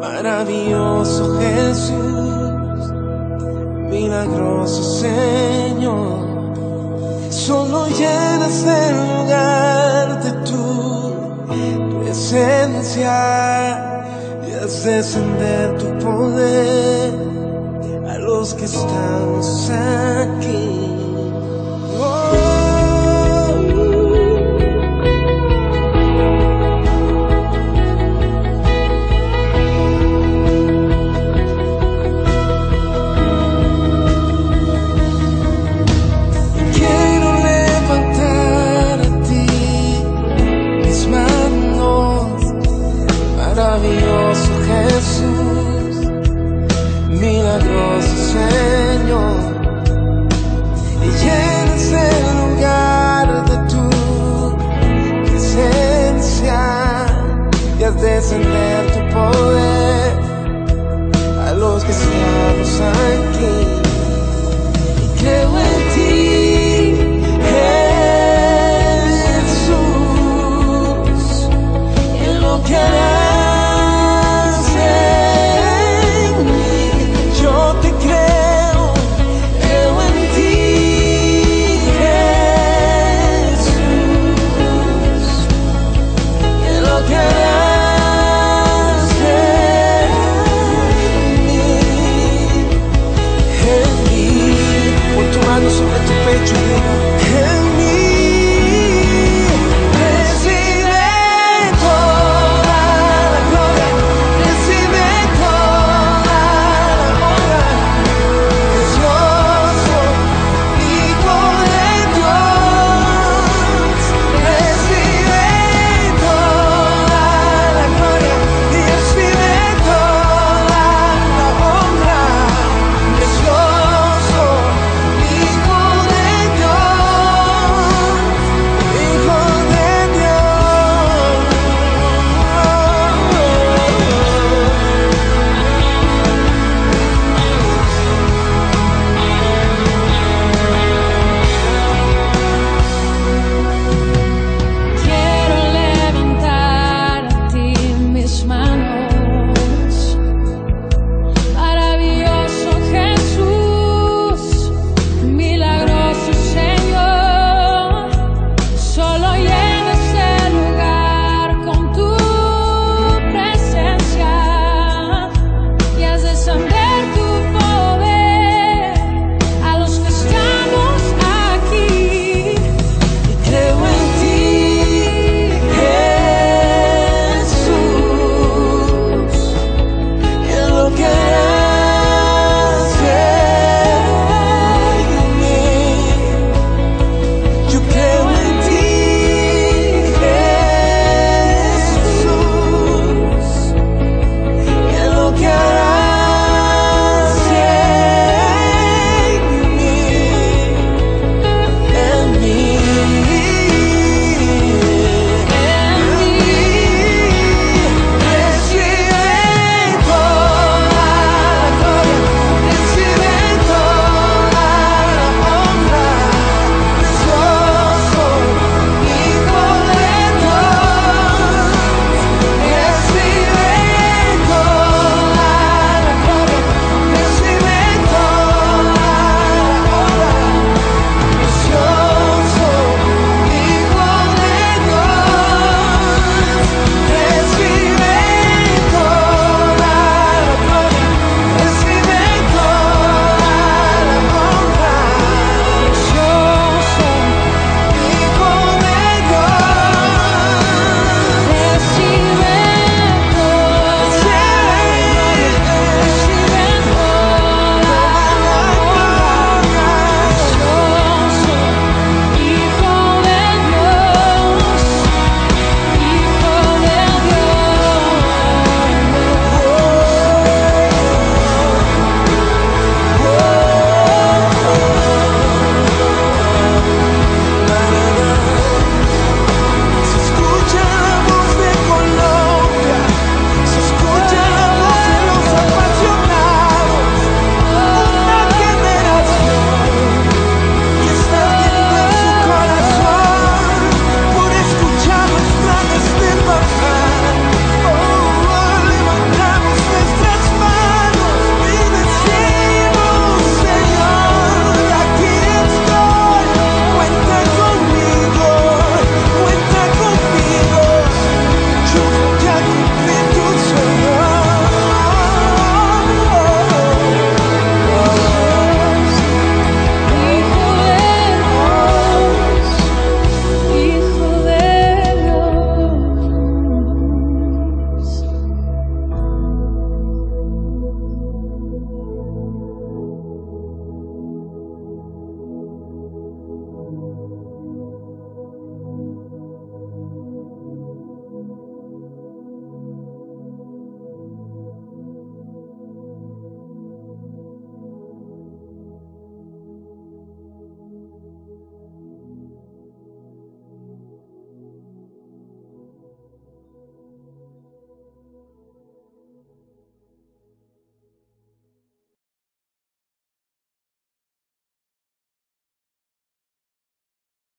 Maravilloso Jesús, milagroso Señor, solo llenas el lugar de tu presencia y haz descender tu poder a los que estamos aquí. Y haz descender tu poder